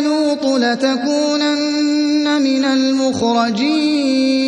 لوط لتكونن من المخرجين